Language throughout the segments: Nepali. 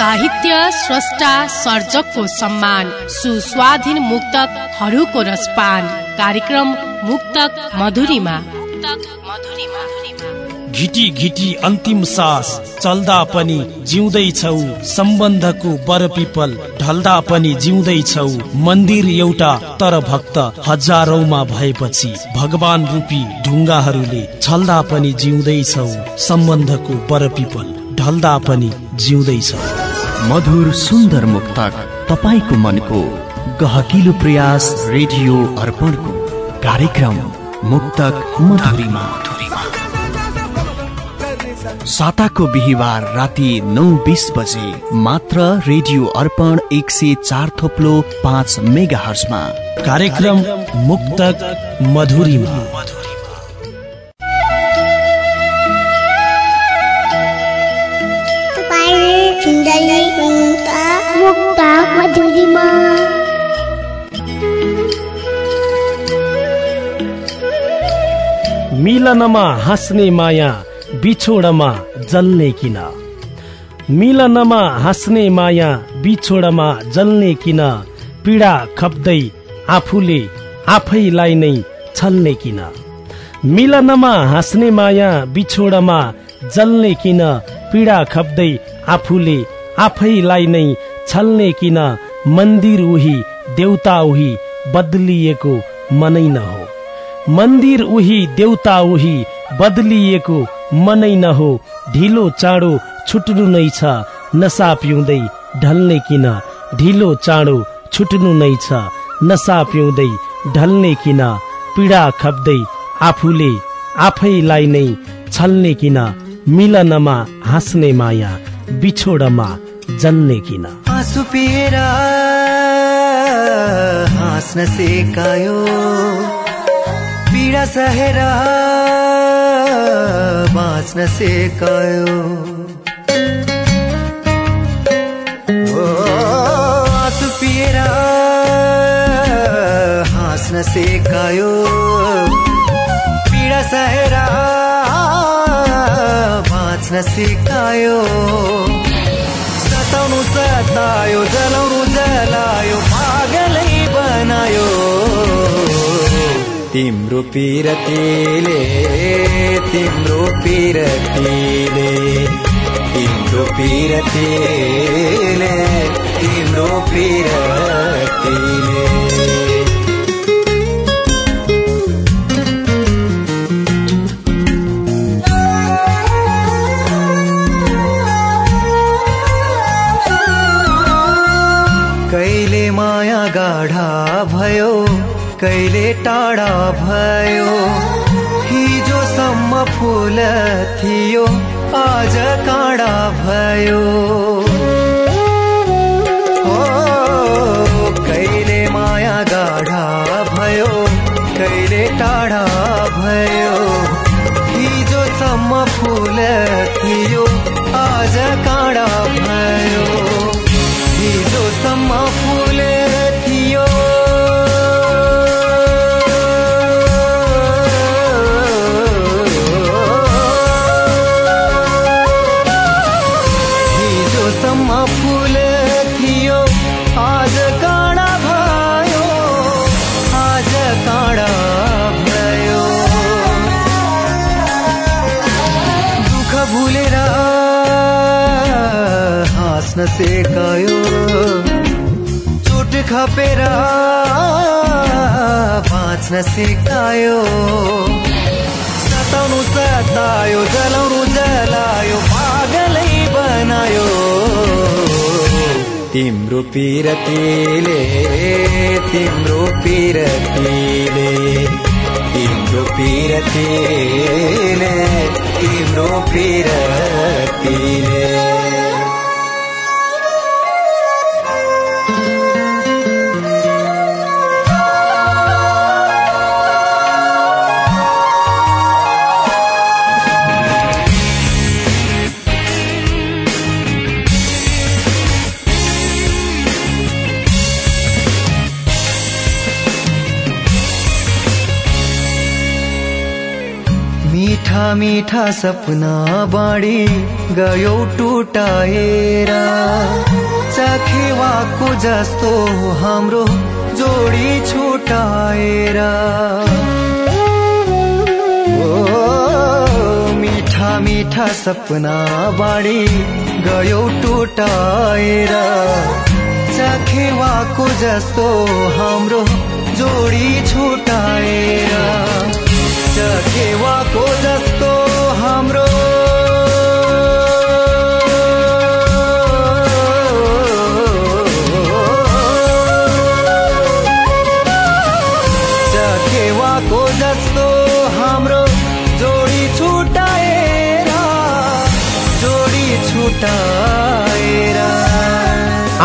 साहित्य स्रष्टा सर्जकको सम्मान सुस्वाधीन मुक्तकहरूको रसपान। कार्यक्रम मुक्तक मधुरीमा। घिटी घिटी अन्तिम सास चल्दा पनि जिउँदैछौ सम्बन्धको बर पिपल ढल्दा पनि जिउँदैछौ मन्दिर एउटा तर भक्त हजारौंमा भएपछि भगवान रूपी ढुङ्गाहरूले छल्दा पनि जिउँदैछौ सम्बन्धको बर पिपल ढल्दा पनि जिउँदैछौ मधुर सुन्दर मुक्तक तपाईँको मनको गहकिलो प्रयास रेडियो अर्पणको कार्यक्रम मुक्तक मधुरीमा। साताको बिहिबार राति नौ बिस बजे मात्र रेडियो अर्पण एक सय चार थोप्लो पाँच मेगा हर्समा कार्यक्रम मुक्तक मधुरीमा मधुरीमा। मिलनमा हाँस्ने माया बिछोडमा जल्ने किन? मिलनमा हाँस्ने माया बिछोडमा जल्ने किन? पीडा खप्दै आफूले आफैलाई नै छल्ने किन? मिलनमा हाँस्ने माया बिछोडमा जल्ने किन? पीडा खप्दै आफूले आफैलाई नै छल्ने किन? मन्दिर उही देउता उही बदलिएको मनै न हो। मन्दिर उही देउता उही बदलिएको मनै नहो ढिलो चाँडो छुट्नु नै छ नसा पिउँदै ढल्ने किन? ढिलो चाँडो छुट्नु नै छ नसा पिउँदै ढल्ने किन? पीडा खप्दै आफूले आफैलाई नै छल्ने किन? मिलनमा हाँस्ने माया बिछोडमा जन्ने किन? आँसु पिएर हाँस्न सिकायो। पीडा सहेर बाँच्न सिकायो। आँसु पिएर हाँस्न सिकायो। पीडा सहेर बाँच्न सिकायो। सताउनु सतायो जलाउनु तिम्रो पिरतीले तिम्रो पिरतीले तिम्रो पिरतीले। तिम्रो पिरतीले टाढा भयो। हिजोसम्म फुल थियो आज काँडा भयो। पिरतीले तिम्रो पिरतीले तिम्रो पिरतीले तिम्रो पिरतीले। मिठा मिठा सपना बाँडी गयो टुटाएर चाखेवाको जस्तो हाम्रो जोडी छुटाएर मिठा मिठा सपना बाँडी गयो टुटाएर चाखेवाको जस्तो हाम्रो जोडी छुटाएर चाखेवाको जस्तो हाम्रो। चाखेवाको जस्तो हाम्रो जोडी छुटाएर जोडी छुटाएर।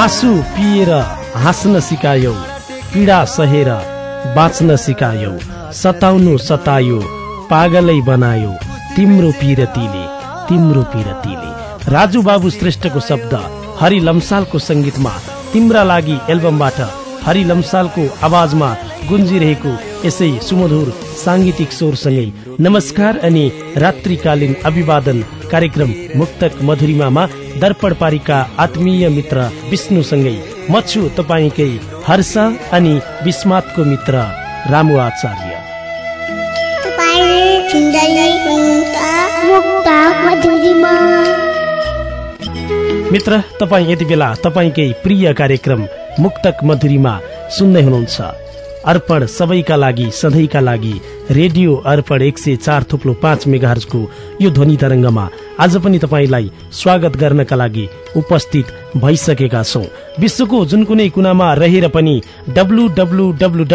आँसु पिएर हाँस्न सिकायौ पीडा सहेर बाँच्न सिकायौ सताउनु सतायो पागलै बनायो। तिम्रो पिरतीले तिम्रो पिरतीले। राजु बाबु श्रेष्ठको शब्द हरि लम्सालको संगीतमा तिम्रा लागि एल्बमबाट हरि लम्सालको आवाजमा गुन्जिरहेको यसै सुमधुर साङ्गीतिक स्वरसँगै नमस्कार अनि रात्रिकालीन अभिवादन कार्यक्रम मुक्तक मधुरिमामा दर्पण पारिका आत्मीय मित्र विष्णुसँगै। म छु तपाईँकै हर्ष अनि विस्मातको मित्र रामु आचार्य। मित्र तपाईँ यति बेला तपाईँकै प्रिय कार्यक्रम मुक्तक मधुरीमा सुन्दै हुनुहुन्छ। अर्पण सबैका लागि सधैँका लागि रेडियो अर्पण एक सय चार थुप्लो पाँच मेगाहरजको यो ध्वनि तरंगमा आज पनि तपाईँलाई स्वागत गर्नका लागि उपस्थित भइसकेका छौं। विश्वको जुन कुनै कुनामा रहेर पनि W W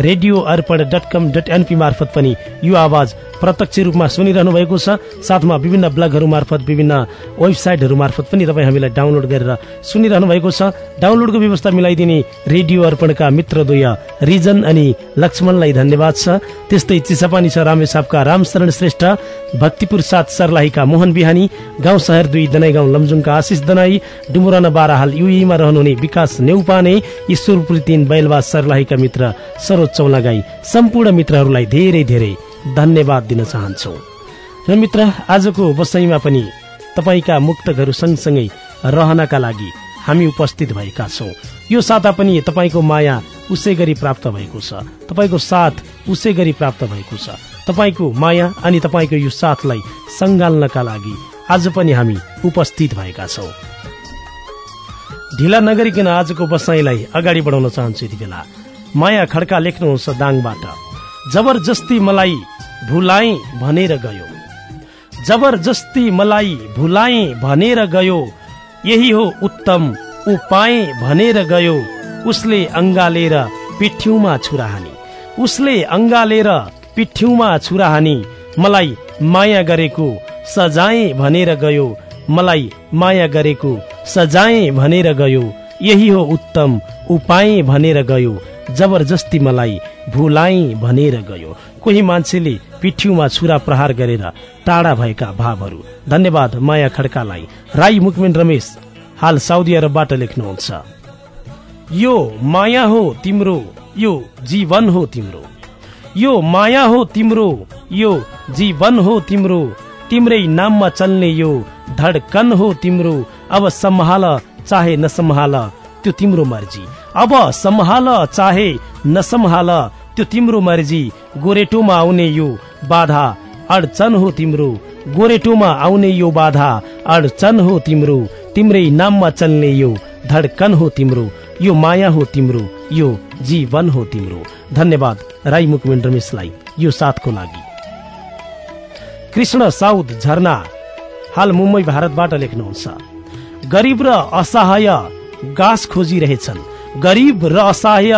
radio Arpan dot com dot NP मार्फत पनि यो आवाज प्रत्यक्ष रूपमा सुनिरहनु भएको छ। साथमा विभिन्न ब्लगहरू मार्फत विभिन्न वेबसाइटहरू मार्फत पनि तपाईँ हामीलाई डाउनलोड गरेर सुनिरहनु भएको छ। डाउनलोडको व्यवस्था मिलाइदिने रेडियो अर्पणका मित्रद्वय रिजन अनि लक्ष्मणलाई धन्यवाद छ। त्यस्तै चिसापानी छ रामेसापका रामशरण श्रेष्ठ भक्तिपुर साथ सर्लाहीका मोहन बिहानी गाउँ शहर दुई दनाई गाउँ लमजुङका आशिष दनाई डुमुराना बाह्र हाल युईमा रहनुहुने विकास नेउपाने ईश्वरपुर तीन बैलवा सर्लाहीका मित्र सरोज चौलागाई सम्पूर्ण मित्रहरूलाई धेरै धेरै धन्यवाद दिन चाहन्छौ। र मित्र आजको बसाइमा पनि तपाईँका मुक्तकहरू सँगसँगै रहनका लागि हामी उपस्थित भएका छौं। यो साता पनि तपाईँको माया उसै गरी प्राप्त भएको छ। तपाईँको साथ उसै गरी प्राप्त भएको छ। तपाईँको माया अनि तपाईँको यो साथलाई सङ्गाल्नका लागि आज पनि हामी उपस्थित भएका छौं। ढिला नगरिकन आजको बसाइलाई अगाडि बढाउन चाहन्छु यति बेला। माया खड्का लेख्नुहुन्छ दाङबाट जबरजस्ती मलाई भुलाए भनेर गयो। जबरजस्ती मलाई भुलाए भनेर गयो यही हो उत्तम उपाय भनेर गयो। उसले अङ्गालेर पिठ्यौमा छुरा हानी उसले अङ्गालेर पिठ्यौमा छुरा हानी मलाई माया गरेको सजाए भनेर गयो मलाई माया गरेको सजाए भनेर गयो यही हो उत्तम उपाय भनेर गयो जबरजस्ती मलाई भुलाए भनेर गयो। कोही मान्छेले पिठ्यौमा छुरा प्रहार गरेर टाढा भएका भावहरू। धन्यवाद माया खड्कालाई। राई मुकमेन रमेश हाल साउदी अरबबाट लेख्नुहुन्छ। यो माया हो तिम्रो यो जीवन हो तिम्रो। यो माया हो तिम्रो यो जीवन हो तिम्रो। तिम्रै नाममा चल्ने यो धडकन हो तिम्रो। अब सम्हाल चाहे नसम्हाल त्यो तिम्रो मर्जी। अब सम्हाल चाहे नसम्हाल त्यो तिम्रो मर्जी। गोरेटोमा आउने यो बाधा अडचन हो तिम्रो। गोरेटोमा आउने यो बाधा अडचन हो तिम्रो। तिम्रै नाममा चल्ने यो धडकन हो तिम्रो। यो माया हो तिम्रो यो जीवन हो तिम्रो। धन्यवाद राई मुकमेन रमेशलाई यो साथको लागि। कृष्ण साउद झरना हाल मुम्बई भारतबाट लेख्नुहुन्छ। गरिब र असहाय घाँस खोजिरहेछन्। गरिब र असहाय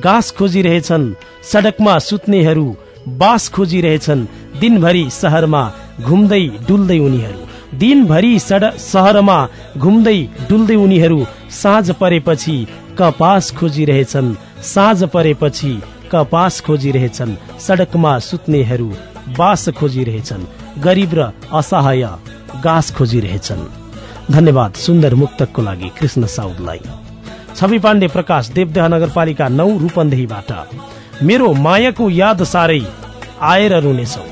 घाँस खोजिरहेछन्। सडकमा सुत्नेहरू बास खोजिरहेछन्। दिनभरि सहरमा घुम्दै डुल्दै उनीहरू। दिनभरि सहरमा घुम्दै डुल्दै उनीहरू साँझ परेपछि कपास खोजिरहेछन्। साँझ परेपछि कपास खोजिरहेछन्। सडकमा सुत्नेहरू बास खोजिरहेछन्। गरिब र असहाय घाँस खोजिरहेछन्। धन्यवाद सुन्दर मुक्तकको लागि कृष्ण साउदलाई। छवि पाण्डे प्रकाश देवदेह नगरपालिका नौ रूपन्देहीबाट। मेरो मायाको याद साह्रै आएर रुनेछौ।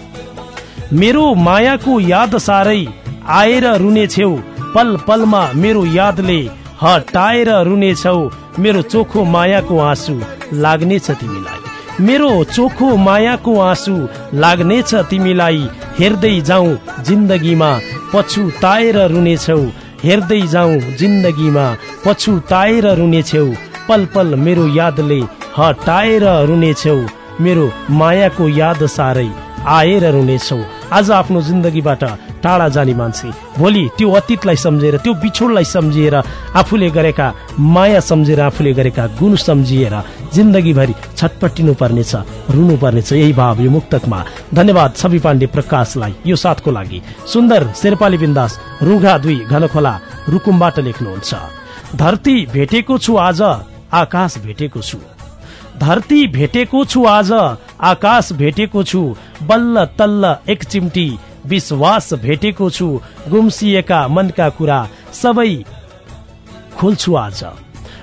मेरो मायाको याद सारै आएर रुने छेउ पल पलमा मेरो यादले हटाएर रुने छौ। मेरो चोखो मायाको आँसु लाग्नेछ तिमीलाई। मेरो चोखो मायाको आँसु लाग्नेछ तिमीलाई। हेर्दै जाउँ जिन्दगीमा पछुताएर रुनेछौ हेर्दै जाउँ जिन्दगीमा पछुताएर रुनेछौ पल पल मेरो यादले हटाएर रुनेछौ मेरो मायाको याद सारै आएर रुनेछौ आज आफ्नो जिन्दगीबाट टाढा जाने मान्छे। भोलि त्यो अतीतलाई सम्झेर त्यो बिछोडलाई सम्झिएर आफूले गरेका माया सम्झेर आफूले गरेका गुण सम्झिएर जिन्दगीभरि छटपटिनु पर्नेछ रुनु पर्नेछ यही भाव यो मुक्तकमा। धन्यवाद छवि पाण्डे प्रकाशलाई। यो साथको लागि सुन्दर शेर्पाली बिन्दास रुघा दुई घनखोला रुकुमबाट लेख्नुहुन्छ। धरती भेटेको छु आज आकाश भेटेको छु। धरती भेटेको छु आज आकाश भेटेको छु। बल्ल तल्ल एक चिम्टी विश्वास भेटेको छु। गुम्सिएका मनका कुरा सबै खोल्छु आज।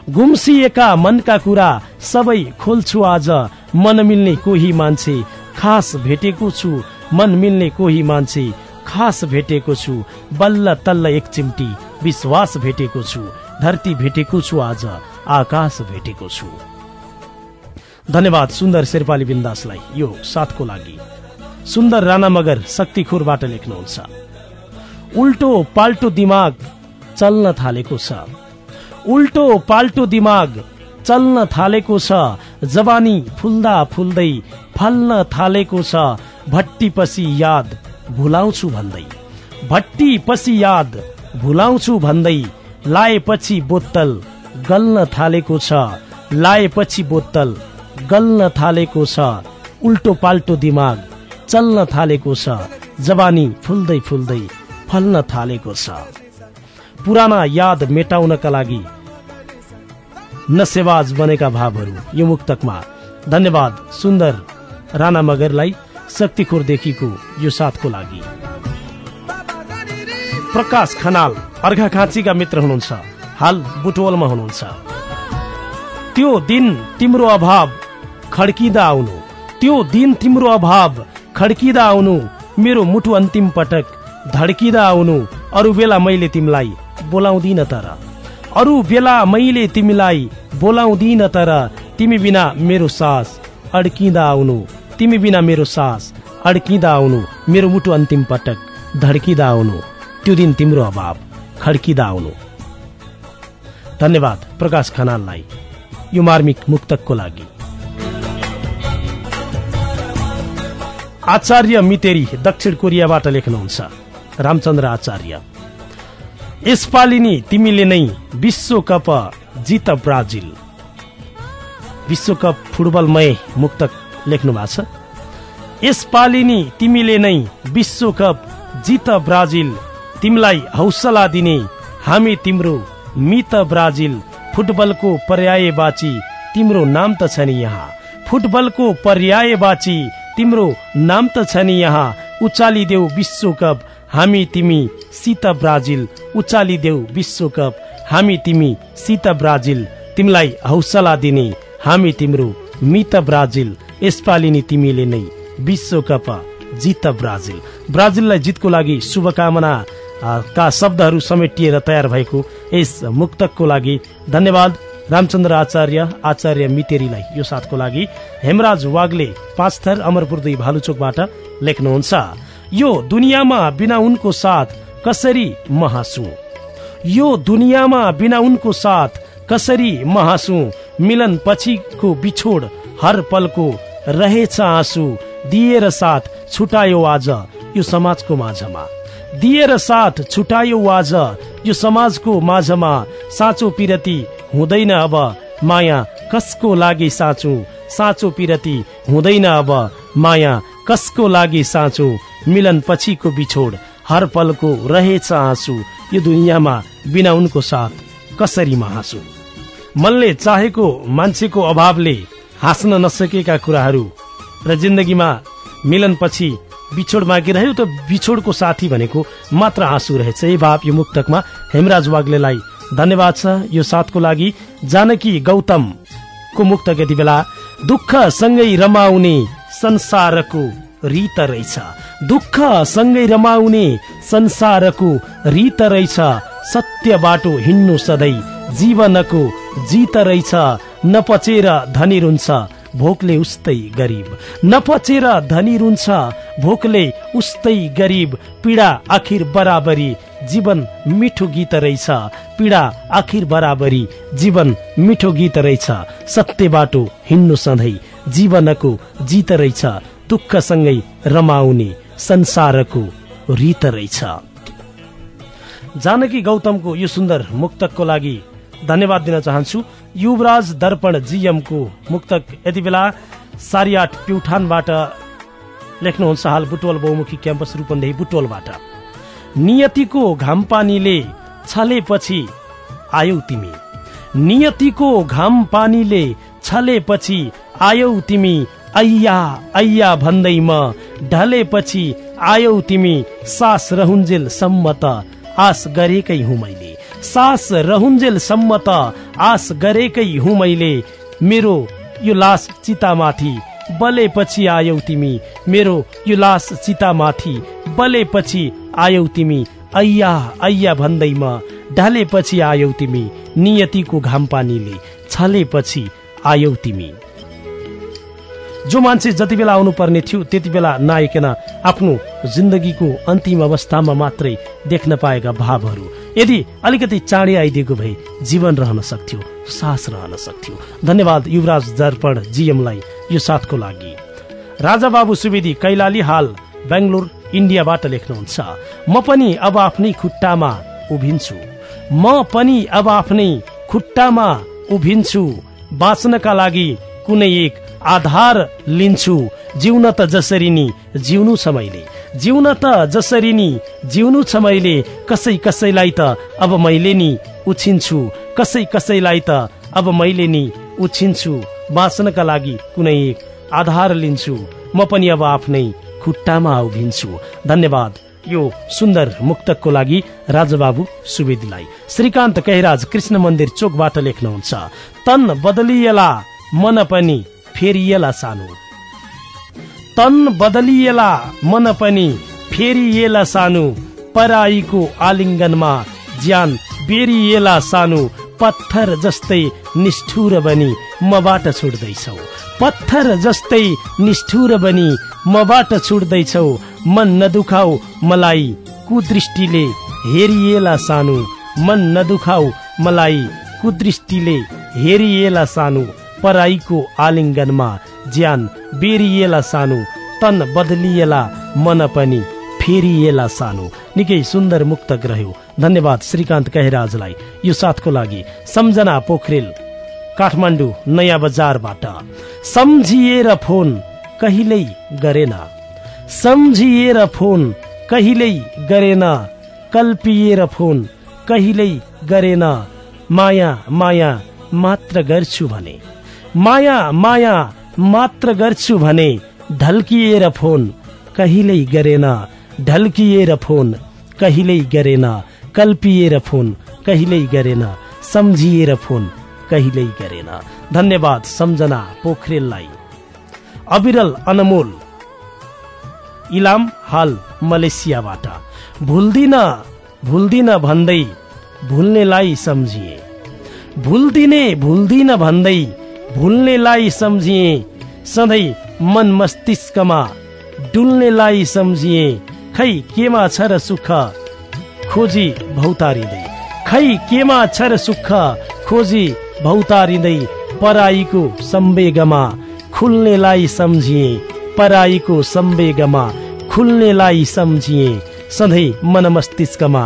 गुम्सिएका मनका कुरा सबै खोल्छु आज। मन मिल्ने कोही मान्छे खास भेटेको छु। मन मिल्ने कोही मान्छे खास भेटेको छु। बल्ल तल्ल एक चिम्टी विश्वास भेटेको छु। धरती भेटेको छु आज आकाश भेटेको छु। धन्यवाद सुन्दर शेर्पाली बिन्दासलाई। यो साथको लागि। सुन्दर राणा मगर शक्तिखोरबाट लेख्नुहुन्छ। उल्टो पाल्टो दिमाग चल्न थालेको छ। उल्टो पाल्टो दिमाग चल्न थालेको छ। जवानी फुल्दा फुल्दै फल्न थालेको छ। भट्टी पसी याद भुलाउँछु भन्दै। भट्टी पसी याद भुलाउँछु भन्दै लाएपछि बोतल गल्न थालेको छ। लाएपछि बोतल गल्न थालेको छ। उल्टो पाल्टो दिमाग चल्न थालेको छ। जवानी फुल्दै फुल्दै फल्न थालेको छ। पुराना याद मेटाउनका लागि नसेवाज बनेका भावहरू यो मुक्तकमा। धन्यवाद सुन्दर राणा मगरलाई शक्तिखोरदेखिको यो साथको लागि। प्रकाश खनाल अर्घाखाँचीका मित्र हुनुहुन्छ। हाल बुटवलमा हुनुहुन्छ। त्यो दिन तिम्रो अभाव खड्किँदा आउनु। त्यो दिन तिम्रो अभाव खड्किँदा आउनु मेरो मुटु अन्तिम पटक। धड्किँदा आउनु अरू बेला मैले तिमीलाई बोलाउँदिन तर। अरू बेला मैले तिमीलाई बोलाउँदिन तर तिमी बिना मेरो सास अड्किँदा आउनु तिमी बिना मेरो सास अड्किँदा आउनु मेरो मुटु अन्तिम पटक धड्किँदा आउनु त्यो दिन तिम्रो अभाव खड्किँदा आउनु धन्यवाद प्रकाश खनाललाई यो मार्मिक मुक्तकको लागि। आचार्य मितेरी दक्षिण कोरियाबाट लेख्नुहुन्छ। रामचन्द्र आचार्य। यसपालि नि तिमीले नै विश्वकप जित ब्राजिल। विश्वकप फुटबलमय मुक्तक लेख्नु भएको छ। यसपालि नि तिमीले नै विश्वकप जित ब्राजिल। तिमीलाई हौसला दिने हामी तिम्रो मित ब्राजिल। फुटबलको पर्याय बाची तिम्रो नाम त छ नि यहाँ। फुटबलको पर्याय बाची तिम्रो नाम त छ नि यहाँ। उचालिदेऊ विश्वकप। हामी तिमी सीत ब्राजिल। उचालिदेऊ विश्वकप। हामी तिमी सीत ब्राजिल। तिमीलाई हौसला दिने हामी तिम्रो मित ब्राजिल। यसपालि नि तिमीले नै विश्वकप जित ब्राजिल। ब्राजिललाई जितको लागि शुभकामना का शब्दहरू समेटिएर तयार भएको यस मुक्तकको लागि धन्यवाद। रामचन्द्र आचार्य आचार्य मितेरीलाई यो साथको लागि हेमराज वागले पाँच थर अमरपुर दुई भालुचोकबाट लेख्नुहुन्छ यो दुनियाँमा बिना उनको साथ कसरी महासु? यो दुनियाँमा बिना उनको साथ कसरी महासु? मिलन पछिको बिछोड हर पलको रहेछ आँसु। दिएर साथ छुटायो आज यो समाजको माझमा। दिएर साथ छुटायो आज यो समाजको माझमा। साँचो पिरती हुँदैन अब। माया कसको लागि साँचो? साँचो पिरती हुँदैन अब। माया कसको लागि साँचो? मिलन पछिको बिछोड हर पलको रहेछ आँसु। यो दुनियाँमा बिना उनको साथ कसरीमा हाँसु मनले चाहेको मान्छेको अभावले हाँस्न नसकेका कुराहरू र जिन्दगीमा मिलन पछि बिछोड मागिरह्यो त बिछोडको साथी भनेको मात्र आँसु रहेछ। यही भाव यो मुक्तकमा हेमराज वाग्लेलाई धन्यवाद छ यो साथको लागि जानकी गौतम को मुक्त यति बेला दुःख सँगै रमाउने संसारको रित रहेछ। दुःख सँगै रमाउने संसारको रित रहेछ। सत्य बाटो हिँड्नु सधैँ जीवनको जित रहेछ। नपचेर धनी रुन्छ। भोकले उस्तै गरिब। नपचेर धनी रुन्छ भोकले उस्तै गरिब। पीडा आखिर बराबरी जीवन मिठो गीत रहेछ। पीडा आखिर बराबरी जीवन मिठो गीत रहेछ। सत्य बाटो हिँड्नु सधैँ जीवनको जित रहेछ। दुःखसँगै रमाउने संसारको रित रहेछ। जानकी गौतमको यो सुन्दर मुक्तकको लागि धन्यवाद दिन चाहन्छु। युवराज दर्पण जीएमको मुक्तक यति बेला सारी आठ प्युठानबाट लेख्नुहुन्छ हाल बुटवल बहुमुखी क्याम्पस रूपन्देही बुटवलबाट। नियतिको घाम पानीले छलेपछि आयौ तिमी। नियतिको घाम पानीले छलेपछि आयौ तिमी ऐया ऐया भन्दै म ढलेपछि आयौ तिमी सास रहुन्जेल सम्मत आश गरेकै हुँ मैले। सास रहुन्जेल सम्मत आश गरेकै हुँ मैले। मेरो यो लास चितामाथि बलेपछि आयौ तिमी। मेरो यो लास चितामाथि बलेपछि आयौ तिमी। ऐया ऐया भन्दै म ढलेपछि आयौ तिमी। नियतिको घाम पानीले छलेपछि आयौ तिमी। जो मान्छे जति बेला आउनु पर्ने थियो त्यति बेला नआइकन आफ्नो जिन्दगीको अन्तिम अवस्थामा मात्रै देख्न पाएका भावहरू यदि अलिकति चाँडै आइदिएको भए जीवन रहन सक्थ्यो सास रहन सक्थ्यो। धन्यवाद युवराज दर्पण जीएमलाई यो साथको लागि। राजा बाबु सुवेदी कैलाली हाल बेङ्गलोर इन्डियाबाट लेख्नुहुन्छ म पनि अब आफ्नै खुट्टामा उभिन्छु। म पनि अब आफ्नै खुट्टामा उभिन्छु। बाँच्नका लागि कुनै एक आधार लिन्छु। जिउन त जसरी नि जिउनु छ मैले जिउन त जसरी नि जिउनु छ मैले कसै कसैलाई त अब मैले नि उछिन्छु। कसै कसैलाई त अब मैले नि उछिन्छु। बाँच्नका लागि कुनै एक आधार लिन्छु। म पनि अब आफ्नै खुट्टामा उभिन्छु धन्यवाद। यो सुन्दर मुक्तकको लागि राजबाबु सुवेदीलाई। श्रीकान्त कैराज कृष्ण मन्दिर चोकबाट लेख्नुहुन्छ तन बदलिएला मन पनि फेरिएला सानो। तन बदलिएला मन पनि फेरिएला सानो पराईको आलिङ्गनमा ज्यान बेरिएला सानो पत्थर जस्तै निष्ठुर बनी मबाट छुट्दैछौ। पत्थर जस्तै निष्ठुर बनी मबाट छुट्दैछौ। मन नदुखाऊ मलाई कुदृष्टिले हेरिएला सानो। मन नदुखाऊ मलाई कुदृष्टिले हेरिएला सानो। पराईको आलिङ्गनमा ज्यान बेरिएला सानो तन बदलिएला मन पनि फेरिएला सानो। निकै सुन्दर मुक्तक रह्यो धन्यवाद श्रीकान्त कहेराजलाई। यो साथको लागि सम्झना पोखरेल काठमाडौँ नयाँ बजारबाट। सम्झिएर फोन कहिल्यै गरेन। सम्झिएर फोन कहिल्यै गरेन। कल्पिएर फोन कहिल्यै गरेन। माया माया मात्र गर्छु भने। माया माया मात्र गर्छु भने ढल्किएर फोन। कहिल्यै गरेन। ढल्किएर फोन। कहिल्यै गरेन। कल्पिएर फोन। कहिल्यै गरेन। सम्झिएर फोन। कहिल्यै गरेन। धन्यवाद सम्झना पोखरेललाई। अविरल अनमोल। इलाम हाल मलेसियाबाट। भुल्दिन भुल्दिन भन्दै भुल्नेलाई सम्झिए। भुल्दिने भुल्दिन भन्दै भुल्नेलाई सम्झिए सधैँ मन मस्तिष्कमा डुल्नेलाई सम्झिए खै केमा छ र सुख? खोजी भौतारिँदै। खै केमा छ र सुख? खोजी भौतारिँदै पराईको सम्वेगमा खुल्नेलाई सम्झिए पराईको सम्वेगमा खुल्नेलाई सम्झिए सधैँ मन मस्तिष्कमा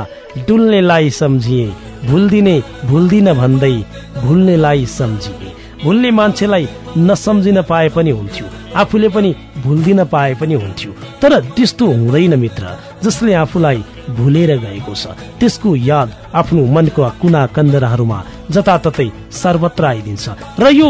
डुल्नेलाई सम्झिए भुल्दिने भुल्दिन भन्दै भुल्नेलाई सम्झिए। भुल्ने मान्छेलाई नसम्झिन पाए पनि हुन्थ्यो। आफूले पनि भुल्दिन पाए पनि हुन्थ्यो। तर त्यस्तो हुँदैन मित्र जसले आफूलाई भुलेर गएको छ। त्यसको याद आफ्नो मनको कुना कन्दराहरूमा जताततै सर्वत्र आइदिन्छ। र यो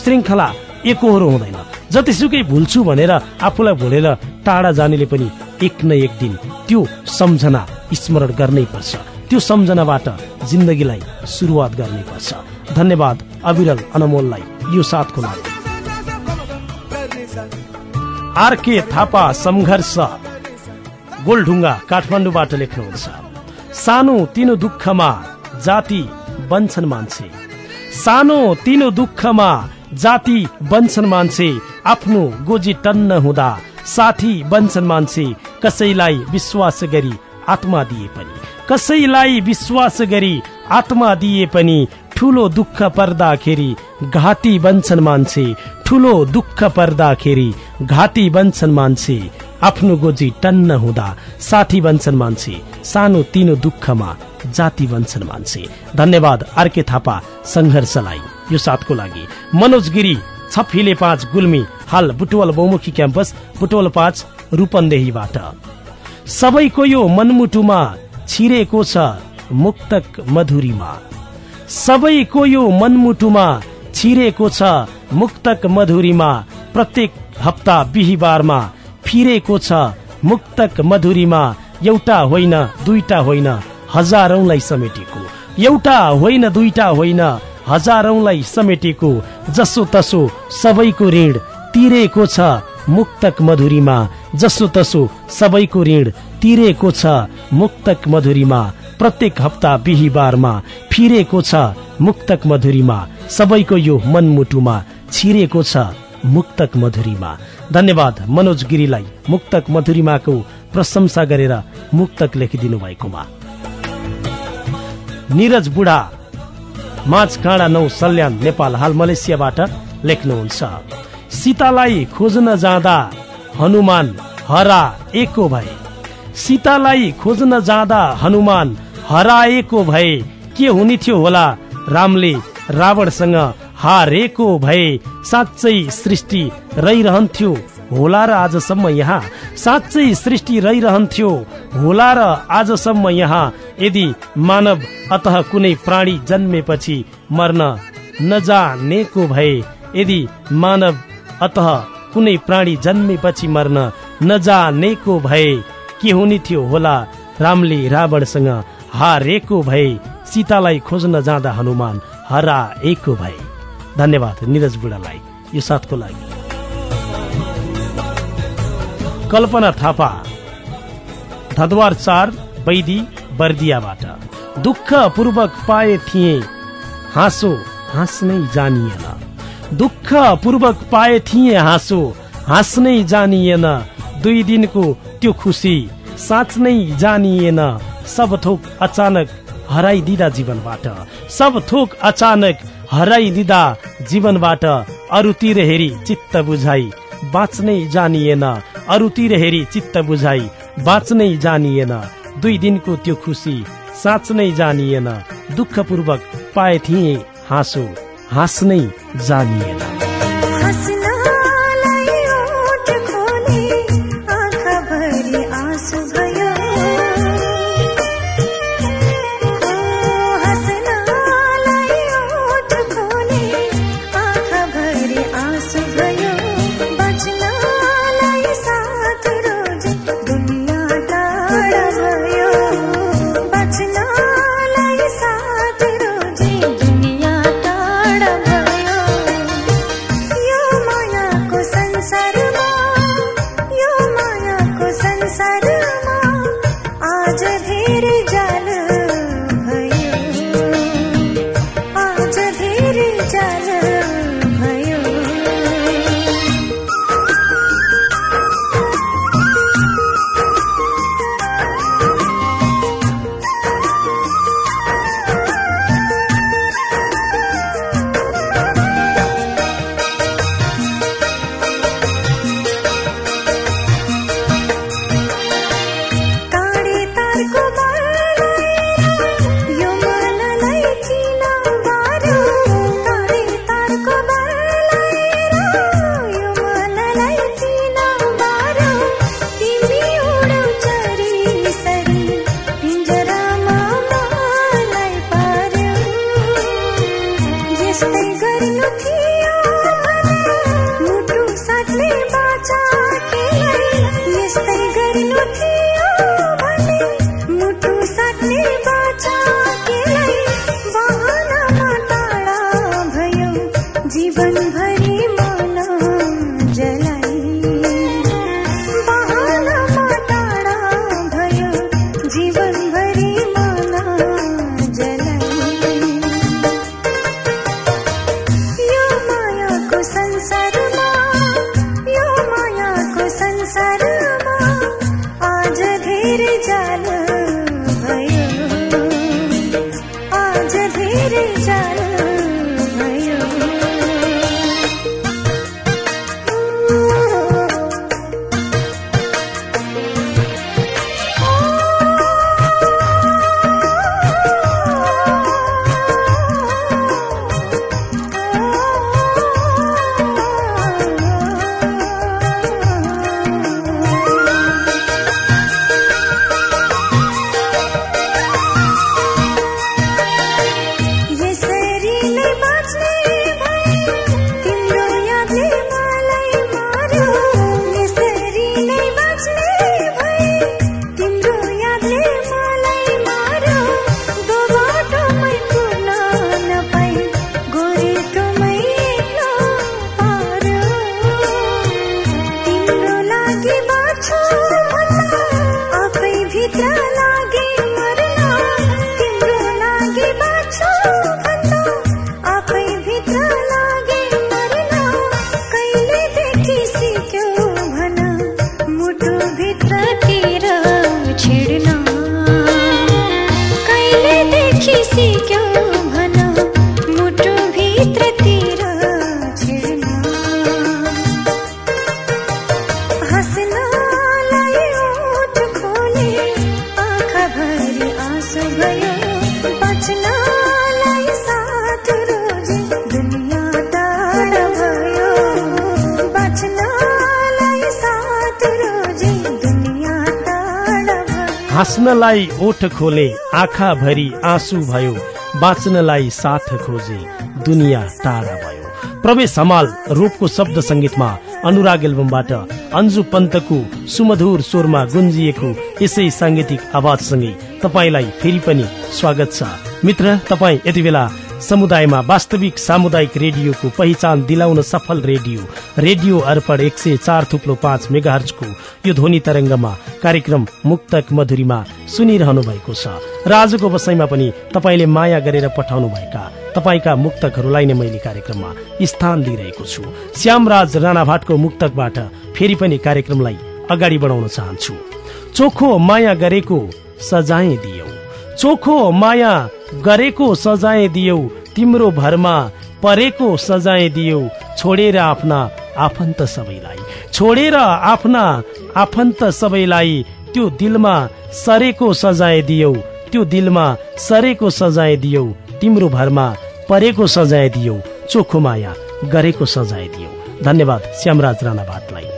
श्रृङ्खला एकहोरो हुँदैन। जतिसुकै भुल्छु भनेर आफूलाई भुलेर टाढा जानेले पनि एक न एक दिन त्यो सम्झना स्मरण गर्नै पर्छ। त्यो सम्झनाबाट जिन्दगीलाई सुरुवात गर्नै पर्छ। धन्यवाद अविरल अनमोललाई। यो साथको लागि। आरके थापा सङ्घर्ष गोलढुङ्गा काठमाडौँबाट लेख्नुहुन्छ। सानो तिनो दुःखमा जाति बन्छन् मान्छे। सानो तिनो दुःखमा जाति बन्छन् मान्छे आफ्नो गोजी टन्न हुँदा साथी बन्छन् मान्छे कसैलाई विश्वास गरी आत्मा दिए पनि। कसैलाई विश्वास गरी आत्मा दिए पनि ठुलो दुःख पर्दाखेरि घाती बन्छन् मान्छे ठुलो दुःख पर्दाखेरि घाती बन्छन् मान्छे। आफ्नो गोजी टन्न हुँदा साथी बन्छन् मान्छे सानो तिनो दुःखमा जाति बन्छन् मान्छे। धन्यवाद आर्के थापा संघर्षलाई यो साथको लागि। मनोज गिरी छफिले पाँच गुल्मी हाल बुटवल बहुमुखी क्याम्पस बुटवल पाँच रूपन्देहीबाट। सबैको यो मनमुटुमा छिरेको छ मुक्तक मधुरीमा। सबैको यो मनमुटुमा छिरेको छ मुक्तक मधुरीमा प्रत्येक हप्ता बिहिबारमा फिरेको छ मुक्तक मधुरीमा एउटा होइन दुईटा होइन हजारौंलाई समेटेको। एउटा होइन दुईटा होइन हजारौंलाई समेटेको जसो तसो सबैको ऋण तिरेको छ मुक्तक मधुरीमा जसो तसो सबैको ऋण तिरेको छ मुक्तक मधुरीमा प्रत्येक हप्ता बिहिबारमा फिरेको छ मुक्तक मधुरीमा। सबैको यो मनमुटुमा छिरेको छ मुक्तक मधुरीमा। धन्यवाद मनोज गिरीलाई मुक्तक मधुरिमाको प्रशंसा गरेर मुक्तक लेखिदिनु भएकोमा। निरज बुढा माझ काँडा नौ सल्यान नेपाल हाल मलेसियाबाट लेख्नुहुन्छ। सीतालाई खोज्न जाँदा हनुमान हराएको भए। सीतालाई खोज्न जाँदा हनुमान हराएको भए के हुने थियो होला? रामले रावणसँग हारेको भए साँच्चै सृष्टि रहिरहन्थ्यो। होला र आजसम्म यहाँ साँच्चै सृष्टि रहिरहन्थ्यो। होला र आजसम्म यहाँ यदि मानव अत कुनै प्राणी जन्मेपछि मर्न नजानेको भए यदि मानव अत कुनै प्राणी जन्मेपछि मर्न नजानेको भए के हुने थियो होला? रामले रावणसँग हारेको भए सीतालाई खोज्न जाँदा हनुमान हराएको भए। धन्यवाद निरज बुढालाई यो साथको लागि। कल्पना थापा धदवार चार वैदी बर्दियाबाट। दुःख पूर्वक पाए थिए हाँसो हाँस्नै जानिएन। दुःख पूर्वक पाए थिए हाँसो हाँस्नै जानिएन। दुई दिनको त्यो खुसी साँच नै जानिएन। सब थोक अचानक हराइदिँदा जीवनबाट। सब थोक अचानक हराइदिँदा जीवनबाट अरूतिर हेरी चित्त बुझाई। बाँच्नै जानिएन अरूतिर हेरी चित्त बुझाई। बाँच्नै जानिएन दुई दिनको त्यो खुसी साँच्नै जानिएन। दुःखपूर्वक पाए थिए हाँसो हाँस्नै जानिएन। हाँस्नलाई ओठ खोले आँखा भरि आँसु भयो। बाँच्नलाई साथ खोजे दुनियाँ टाढा भयो। प्रवेश हमाल रूपको शब्द संगीतमा अनुराग एल्बमबाट अन्जु पन्तको सुमधुर स्वरमा गुन्जिएको यसै साङ्गीतिक आवाजसँगै तपाईँलाई फेरि पनि स्वागत छ। मित्र तपाईँ यति बेला समुदायमा वास्तविक सामुदायिक रेडियोको पहिचान दिलाउन सफल रेडियो रेडियो अर्पण एक सय चार थुप्लो पाँच मेगाहर्जको यो ध्वनि तरंगमा कार्यक्रम मुक्तक मधुरीमा सुनिरहनु भएको छ। र आजको वसाईमा पनि तपाईँले माया गरेर पठाउनु भएका तपाईँका मुक्तकहरूलाई नै मैले कार्यक्रममा स्थान दिइरहेको छु। श्यामराज राणा भाटको मुक्तकबाट फेरि पनि कार्यक्रमलाई अगाडि बढाउन चाहन्छु। चोखो माया गरेको सजाय दियौ। चोखो माया गरेको सजाय दियौ। तिम्रो भरमा परेको सजाय दियौ। छोडेर आफ्ना आफन्त सबैलाई। छोडेर आफ्ना आफन्त सबैलाई त्यो दिलमा सरेको सजाय दियौ। त्यो दिलमा सरेको सजाय दियौ। तिम्रो भरमा परेको सजाय दियौ। चोखो माया गरेको सजाय दियौ। धन्यवाद श्यामराज राणा भाटलाई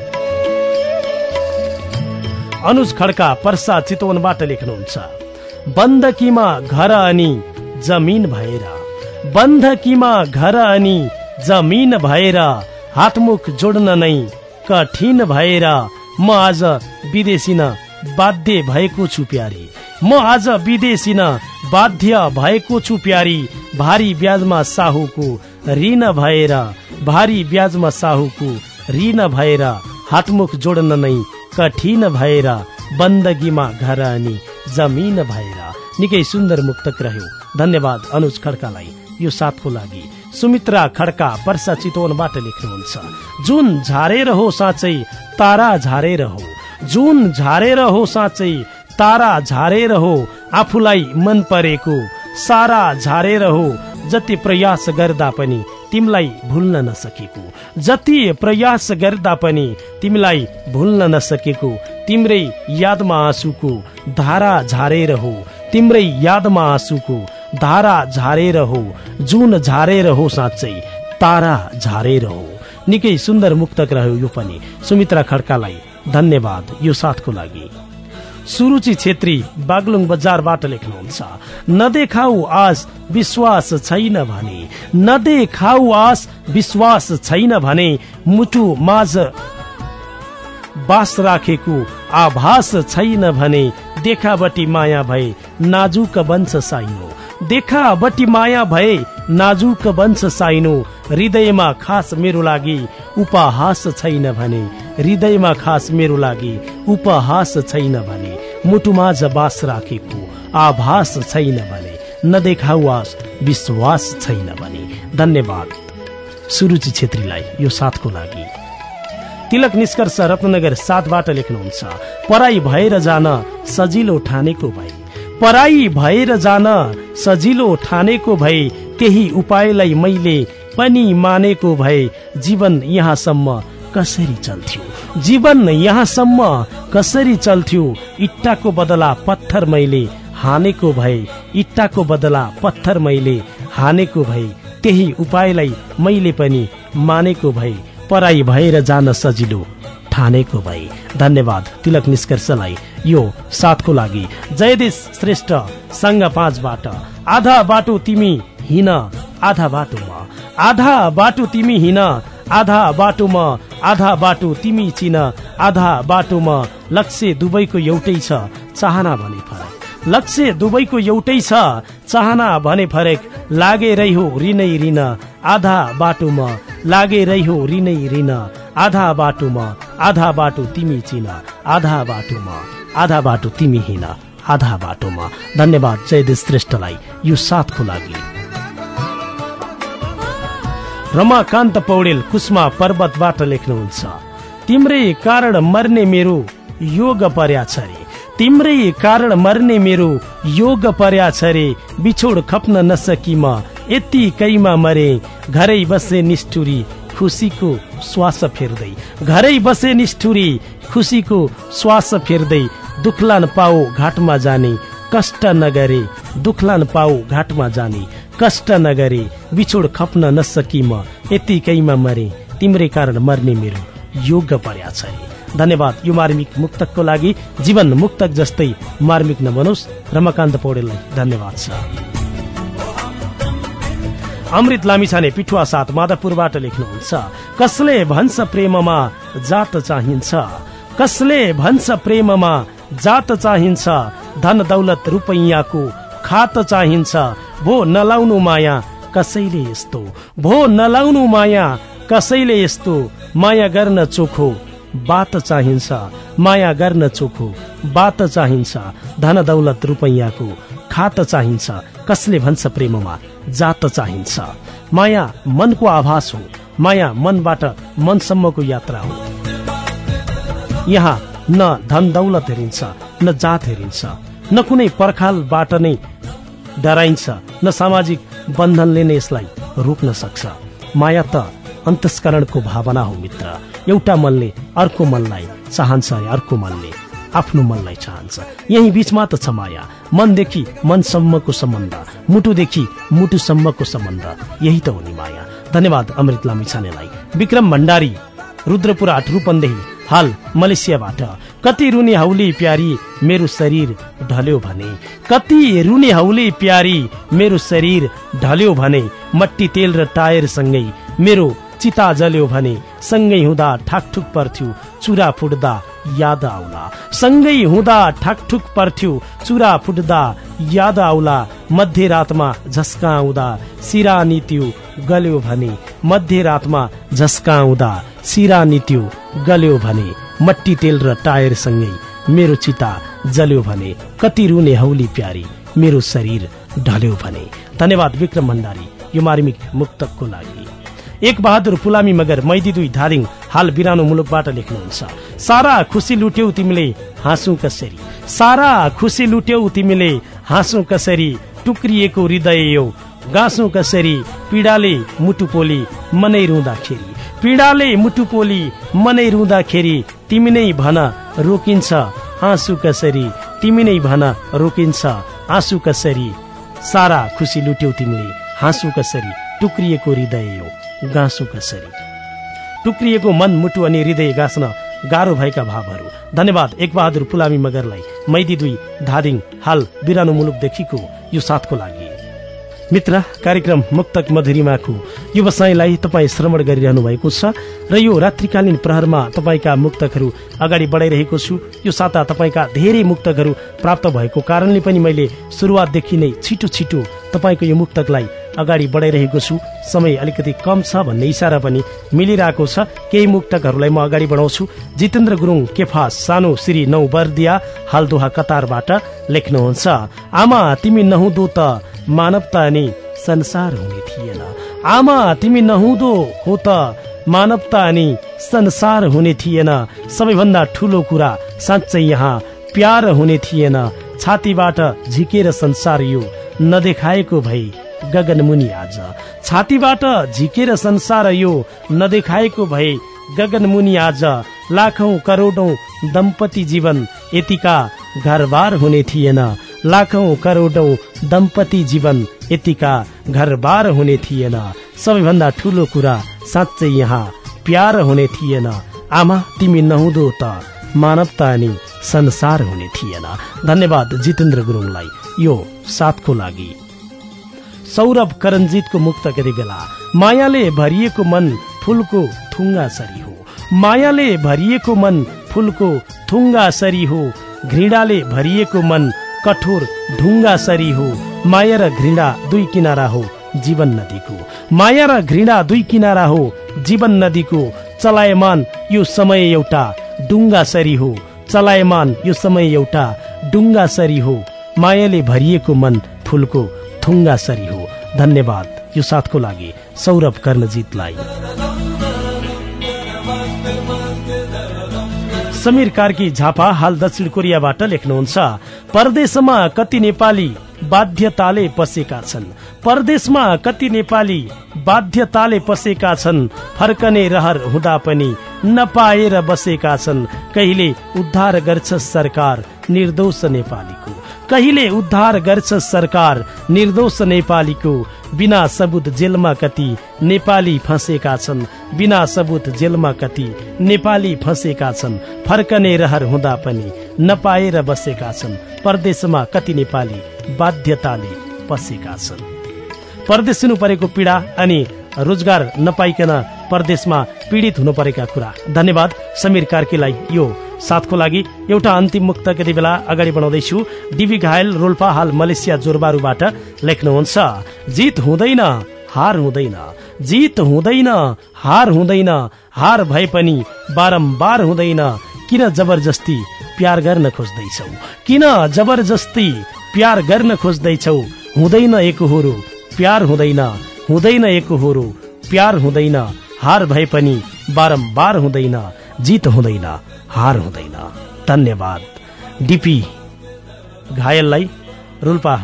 अनुज खड्का पर्सा चितवनबाट लेख्नुहुन्छ। बन्दकीमा घर अनि जमिन भएर। बन्धकीमा घर अनि जमिन भएर हातमुख जोड्न नै कठिन भएर म आज विदेशी न बाध्य भएको छु प्यारी। म आज विदेशी न बाध्य भएको छु प्यारी भारी ब्याजमा साहुको ऋण भएर भारी ब्याजमा साहुको ऋण भएर हातमुख जोड्न नै कठिन भएर बन्दगीमा घर अनि जमिन भएर निकै सुन्दर मुक्तक रह्यो। धन्यवाद अनुज खड्कालाई। यो साथको लागि सुमित्रा खड्का वर्षा चितवनबाट लेख्नुहुन्छ। जुन झारेर हो साँच्चै तारा झारेर हो जुन झारेर हो साँच्चै तारा झारेर हो आफूलाई मन परेको सारा झारेर हो जति प्रयास गर्दा पनि तिमीलाई भुल्न नसकेको। जति प्रयास गर्दा पनि तिमीलाई भुल्न नसकेको। तिम्रै यादमा आँसुको धारा झारेर हो। तिम्रै यादमा आँसुको धारा झारेर हो। जुन झारेर हो साँच्चै तारा झारेर हो। निकै सुन्दर मुक्तक रह्यो यो पनि। सुमित्रा खड्कालाई धन्यवाद। यो साथको लागि। सुरुचि छेत्री बागलुङ बजारबाट लेख्नुहुन्छ नदेखाऊ आस विश्वास छैन भने नदेखाऊ आस विश्वास छैन भने मुटु माझ बास राखेको आभास छैन भने देखाबटी माया भए नाजुक वंश साइनो। देखाबटी माया भए नाजुक वंश साइनो। हृदयमा खास मेरो लागि उपहास छैन भने। हृदयमा खास मेरो लागि उपहास छैन भने। मुटुमाझ बास राखेको आभास छैन भने। नदेखाउ आस विश्वास छैन भने। धन्यवाद। सुरुचि छेत्रीलाई यो साथको लागि। तिलक निष्कर्ष रत्नगर सातबाट लेख्नुहुन्छ पराई भएर जान सजिलो ठानेको भई। पराई भएर जान सजिलो ठानेको भए त्यही उपायलाई मैले पनि मानेको भए जीवन यहाँसम्म कसरी चल्थ्यो? जीवन यहाँसम्म कसरी चल्थ्यो? इट्टाको बदला पत्थर मैले हानेको भए इट्टाको बदला पत्थर मैले हानेको भए त्यही उपायलाई मैले पनि मानेको भए पराई भएर जान सजिलो। ठानेको भए। धन्यवाद तिलक निष्कर्षलाई। यो साथको लागि जयदेश श्रेष्ठ सङ्घ पाँचबाट। आधा बाटो तिमी हिँड आधा बाटो म। आधा बाटो तिमी हिँड आधा बाटो म। आधा बाटो तिमी चिन आधा बाटो म। लक्ष्य दुवैको एउटै छ चाहना भने फरक। लक्ष्य दुवैको एउटै छ चाहना भने फरक। लागे रह्यो ऋणै ऋण। आधा बाटोमा लागे रह्यो ऋणै ऋण। आधा बाटोमा आधा बाटो तिमी चिन आधा बाटोमा आधा बाटो तिमी हिँड आधा बाटोमा। धन्यवाद जयदेश श्रेष्ठलाई यो साथको लागि। रमाकान्त पौडेल कुष्मा पर्वतबाट लेख्नुहुन्छ तिम्रै कारण मर्ने मेरो योग पर्या छ तिम्रै कारण मर्ने मेरो योग पर्या छ बिछोड खप्न नसकी म यत्तिकैमा मरे। घरै बसे निष्ठुरी खुसीको श्वास फेर्दै घरै बसे निष्ठुरी खुसीको श्वास फेर्दै दुखलान पाओ घाटमा जाने कष्ट नगरे दुखलान पाओ घाटमा जाने कष्ट नगरे बिछोड खप्न नसकी म यत्तिकैमा मरे तिम्रै कारण मर्ने मेरो योग पर्या छ। धन्यवाद यो मार्मिक मुक्तकको लागि जीवन मुक्तक जस्तै मार्मिक नबनोस् रमाकान्त पौडेललाई धन्यवाद छ अमृत लामिछाने पिठुवा साथ माधवपुरबाट लेख्नुहुन्छ कसले भन्छ प्रेममा जात चाहिन्छ? कसले भन्छ प्रेममा जात चाहिन्छ? धन दौलत रुपैयाँको खात चाहिन्छ? भो नलाउनु माया कसैले यस्तो? भो नलाउनु माया कसैले यस्तो? माया गर्न चोखो बात चाहिन्छ। माया गर्न चोखो बात चाहिन्छ। धन दौलत रुपैयाँको खात चाहिन्छ। कसले भन्छ प्रेममा जात चाहिन्छ। माया मनको आभास हो। माया मनबाट मनसम्मको यात्रा हो। यहाँ न धन दौलत हेरिन्छ न जात हेरिन्छ। न कुनै पर्खालबाट नै डराइन्छ न सामाजिक बन्धनले नै यसलाई रोक्न सक्छ। माया त अन्तस्करणको भावना हो मित्र। एउटा मनले अर्को मनलाई चाहन्छ अर्को मनले। आफ्नो मनलाई चाहन्छ। यही बीचमा त छ माया मनदेखि मनसम्मको सम्बन्ध मुटुदेखि मुटुसम्मको सम्बन्ध यही त हो नि माया धन्यवाद अमृत लामी छानेलाई। विक्रम भण्डारी रुद्रपुरा रूपन्देही हाल मलेसियाबाट। कति रुने हौली प्यारी मेरो शरीर ढल्यो भने। कति रुने हौली प्यारी मेरो शरीर ढल्यो भने। मट्टी तेल र टायर सँगै मेरो चिता जल्यो भने सँगै हुँदा ठाकठुक पर्थ्यो चुरा फुट्दा याद आउला। सँगै हुँदा ठाकठुक पर्थ्यो चुरा फुट्दा याद आउला। मध्यरातमा झस्का आउँदा सिरा नित्यो गल्यो भने मध्यरातमा झस्का आउँदा सिरा नित्यो गल्यो भने मट्टी तेल र टायर सँगै मेरो चिता जल्यो भने कति रुने हौली प्यारी मेरो शरीर ढल्यो भने। धन्यवाद विक्रम भण्डारी यो मार्मिक मुक्तकको लागि। एक बहादुर पुलामी मगर मैदी दुई धारिङ हाल बिरानो मुलुकबाट लेख्नुहुन्छ। सारा खुसी लुट्यौ तिमीले हाँसु कसरी? सारा खुसी लुट्यौ तिमीले हाँसु कसरी? टुक्रिएको हृदय यो। गाँसु कसरी? पीडाले मुटु पोली मनै रुँदाखेरि पीडाले मुटु पोली मनै रुँदाखेरि तिमी नै भन रोकिन्छ आँसु कसरी? तिमी नै भन रोकिन्छ आँसु कसरी? सारा खुसी लुट्यौ तिमीले हाँसु कसरी? टुक्रिएको हृदय यो। गाँसु कसरी टुक्रिएको मन मुटु अनि हृदय गाँस्न गाह्रो भएका भावहरू। धन्यवाद एक बहादुर पुलामी मगरलाई। मैदी दुई धादिङ हाल बिरानो मुलुकदेखिको यो साथको लागि। मित्र कार्यक्रम मुक्तक मधुरिमाको व्यवसायलाई तपाईँ श्रवण गरिरहनु भएको छ र यो रात्रिकालीन प्रहरमा तपाईँका मुक्तकहरू अगाडि बढाइरहेको छु। यो साता तपाईँका धेरै मुक्तकहरू प्राप्त भएको कारणले पनि मैले सुरुवातदेखि नै छिटो छिटो तपाईँको यो मुक्तकलाई अगाडि बढाइरहेको छु। समय अलिकति कम छ भन्ने इसारा पनि मिलिरहेको छ। केही मुक्तकहरूलाई म अगाडि बढाउँछु। जितेन्द्र गुरुङ केफा सानो श्री नौ बर्दिया हालदोहा कतारबाट लेख्नुहुन्छ आमा तिमी नहुँदो त मानवता अनि संसार हुने थिएन। आमा तिमी नहुँदो हो त मानवता अनि संसार हुने थिएन। सबैभन्दा ठुलो कुरा साँच्चै यहाँ प्यार हुने थिएन। छातीबाट झिकेर संसार यो नदेखाएको भई गगन मुनि आज। छातीबाट झिकेर संसार यो नदेखाएको भए गगन मुनि आज लाखौं करोडौं दम्पति जीवन यतिका घरबार हुने थिएन। लाखौं करोडौं दम्पति जीवन यतिका घरबार हुने थिएन। सबैभन्दा ठुलो कुरा साँच्चै यहाँ प्यार हुने थिएन। आमा तिमी नहुँदो त मानवता अनि संसार हुने थिएन। धन्यवाद जितेन्द्र गुरुङलाई। यो साथको लागि। सौरभ करञ्जितको मुक्त यति बेला। मायाले भरिएको मन फुलको थुङ्गा सरी हो। मायाले भरिएको मन फुलको थुङ्गा सरी हो। घृणाले भरिएको मन कठोर ढुङ्गा सरी हो। माया र घृणा दुई किनारा हो जीवन नदीको। माया र घृणा दुई किनारा हो जीवन नदीको। चलायमान यो समय एउटा डुङ्गा सरी हो। चलायमान यो समय एउटा डुङ्गा सरी हो। मायाले भरिएको मन फुलको थुङ्गा सरी हो। धन्यवाद। यो साथको लागि सौरभ कर्णजितलाई। समीर कार्की झापा हाल दक्षिण कोरियाबाट लेख्नुहुन्छ परदेशमा कति नेपाली बाध्यताले पसेका छन्। परदेशमा कति नेपाली बाध्यताले पसेका छन्। फर्कने रहर हुँदा पनि नपाएर बसेका छन्। कहिले उद्धार गर्छ सरकार निर्दोष नेपालीको। कहिले उद्धार गर्छ सरकार? निर्दोष नेपालीको बिना सबुत जेलमा कति नेपाली फँसेका छन्। बिना सबुत जेलमा कति नेपाली फँसेका छन्। फर्कने रहर हुँदा पनि नपाएर बसेका छन्। परदेशमा कति नेपाली बाध्यताले पसेका छन्। परदेश परेको पीडा अनि रोजगार नपाइकन परदेशमा पीडित हुनु परेका कुरा। धन्यवाद समीर कार्कीलाई यो साथको लागि। एउटा अन्तिम मुक्त यति बेला अगाडि बढाउँदैछु। डिबी घायल रोल्पा हाल मलेसिया जोरबारूबाट लेख्नुहुन्छ जित हुँदैन हार हुँदैन जित हुँदैन हार हुँदैन हार भए पनि बारम्बार हुँदैन। किन जबरजस्ती प्यार गर्न खोज्दैछौ? किन जबरजस्ती प्यार गर्न खोज्दैछौ? हुँदैन एकहोरो प्यार हुँदैन हुँदैन एकहोरो प्यार हुँदैन हार भए पनि बारम्बार हुँदैन जित हुँदैन हार हुँदैन। धन्यवाद। डिपी घायललाई रोल्पा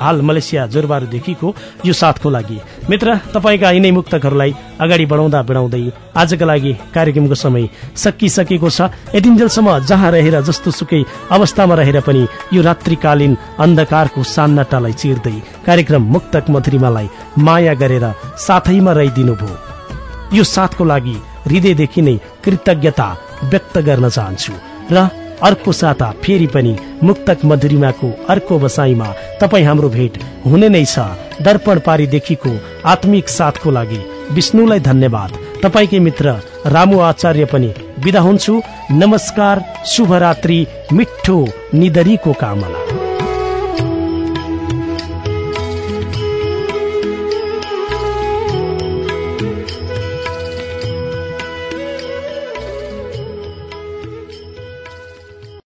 हाल मलेसिया जोरबारूदेखिको यो साथको लागि। मित्र तपाईँका यिनै मुक्तकहरूलाई अगाडि बढाउँदा बढाउँदै आजका लागि कार्यक्रमको समय सकिसकेको छ। यतिन्जेलसम्म जहाँ रहेर जस्तो सुकै अवस्थामा रहेर पनि यो रात्रिकालीन अन्धकारको सान्नाटालाई चिर्दै कार्यक्रम मुक्तक मधुरिमालाई माया गरेर साथैमा रहिदिनु भयो यो साथको लागि हृदयदेखि नै कृतज्ञता व्यक्त गर्न चाहन्छु। र अर्को साता फेरि पनि मुक्तक मधुरिमाको अर्को बसाईमा तपाईँ हाम्रो भेट हुने नै छ। दर्पण पारीदेखिको आत्मिक साथको लागि विष्णुलाई धन्यवाद। तपाईँकै मित्र रामु आचार्य पनि विदा हुन्छु। नमस्कार शुभरात्रि मिठो निदरीको कामना।